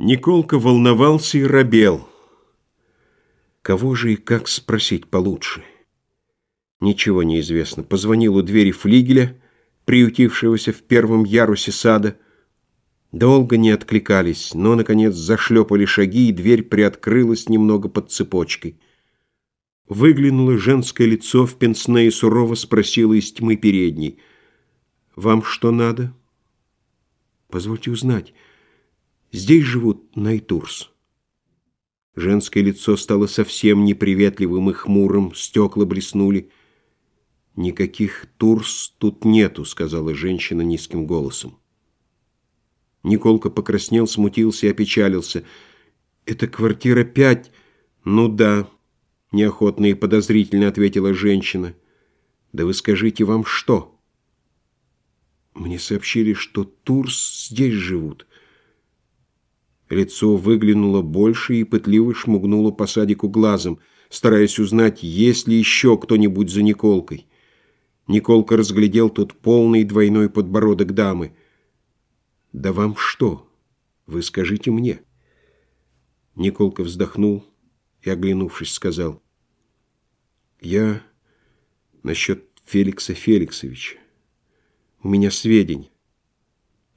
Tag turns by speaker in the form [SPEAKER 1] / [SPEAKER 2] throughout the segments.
[SPEAKER 1] Николка волновался и робел. Кого же и как спросить получше? Ничего не известно. Позвонил у двери флигеля, приютившегося в первом ярусе сада. Долго не откликались, но, наконец, зашлепали шаги, и дверь приоткрылась немного под цепочкой. Выглянуло женское лицо в пенсне и сурово спросило из тьмы передней. «Вам что надо?» «Позвольте узнать». Здесь живут Найтурс. Женское лицо стало совсем неприветливым и хмурым, стекла блеснули. «Никаких Турс тут нету», — сказала женщина низким голосом. Николка покраснел, смутился и опечалился. «Это квартира пять?» «Ну да», — неохотно и подозрительно ответила женщина. «Да вы скажите, вам что?» «Мне сообщили, что Турс здесь живут». Лицо выглянуло больше и пытливо шмугнуло по садику глазом, стараясь узнать, есть ли еще кто-нибудь за Николкой. Николка разглядел тут полный двойной подбородок дамы. «Да вам что? Вы скажите мне». Николка вздохнул и, оглянувшись, сказал. «Я насчет Феликса Феликсовича. У меня сведения.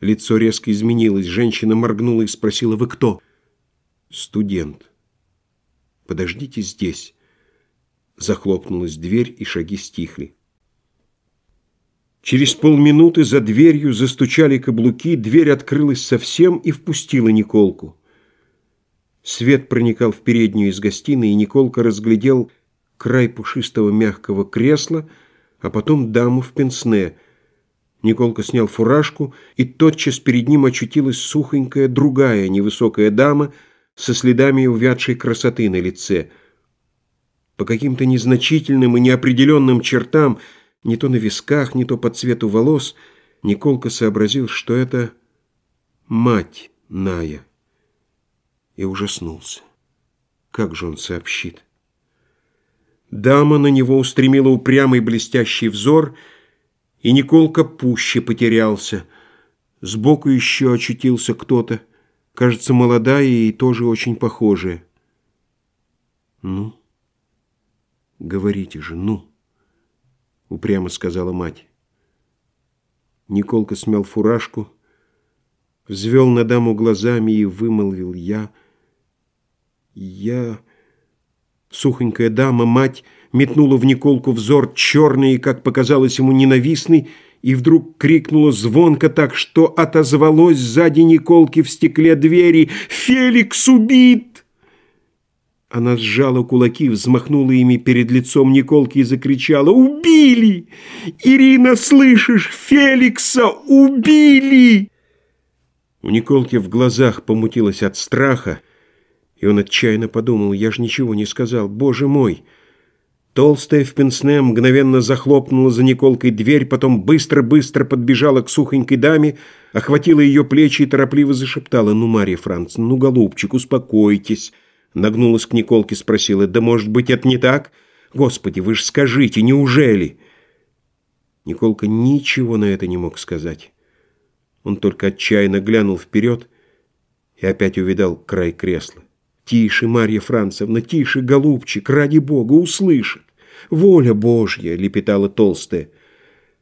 [SPEAKER 1] Лицо резко изменилось. Женщина моргнула и спросила, «Вы кто?» «Студент». «Подождите здесь». Захлопнулась дверь, и шаги стихли. Через полминуты за дверью застучали каблуки, дверь открылась совсем и впустила Николку. Свет проникал в переднюю из гостиной, и Николка разглядел край пушистого мягкого кресла, а потом даму в пенсне – Николка снял фуражку, и тотчас перед ним очутилась сухонькая другая невысокая дама со следами увядшей красоты на лице. По каким-то незначительным и неопределенным чертам, не то на висках, не то по цвету волос, Николка сообразил, что это мать Ная, и ужаснулся. Как же он сообщит? Дама на него устремила упрямый блестящий взор — и Николка пуще потерялся. Сбоку еще очутился кто-то, кажется, молодая и тоже очень похожая. «Ну, говорите же, ну!» — упрямо сказала мать. Николка смял фуражку, взвел на даму глазами и вымолвил «Я... я...» Сухонькая дама, мать, метнула в Николку взор черный как показалось ему, ненавистный, и вдруг крикнула звонко так, что отозвалось сзади Николки в стекле двери «Феликс убит!» Она сжала кулаки, взмахнула ими перед лицом Николки и закричала «Убили! Ирина, слышишь? Феликса убили!» У Николки в глазах помутилась от страха, и он отчаянно подумал, я же ничего не сказал, боже мой! Толстая в пенсне мгновенно захлопнула за Николкой дверь, потом быстро-быстро подбежала к сухонькой даме, охватила ее плечи и торопливо зашептала, «Ну, Марья Франц, ну, голубчик, успокойтесь!» Нагнулась к Николке, спросила, «Да, может быть, это не так? Господи, вы же скажите, неужели?» Николка ничего на это не мог сказать. Он только отчаянно глянул вперед и опять увидал край кресла. «Тише, Марья Францевна, тише, голубчик, ради Бога, услышит! Воля Божья!» — лепетала толстая.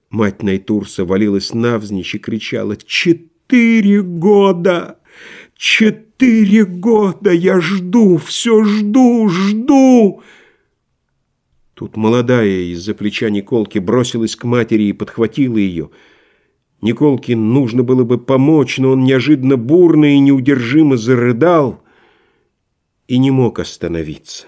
[SPEAKER 1] Мать Найтурса валилась навзничь и кричала «Четыре года! Четыре года! Я жду, все жду, жду!» Тут молодая из-за плеча Николки бросилась к матери и подхватила ее. Николке нужно было бы помочь, но он неожиданно бурно и неудержимо зарыдал — и не мог остановиться.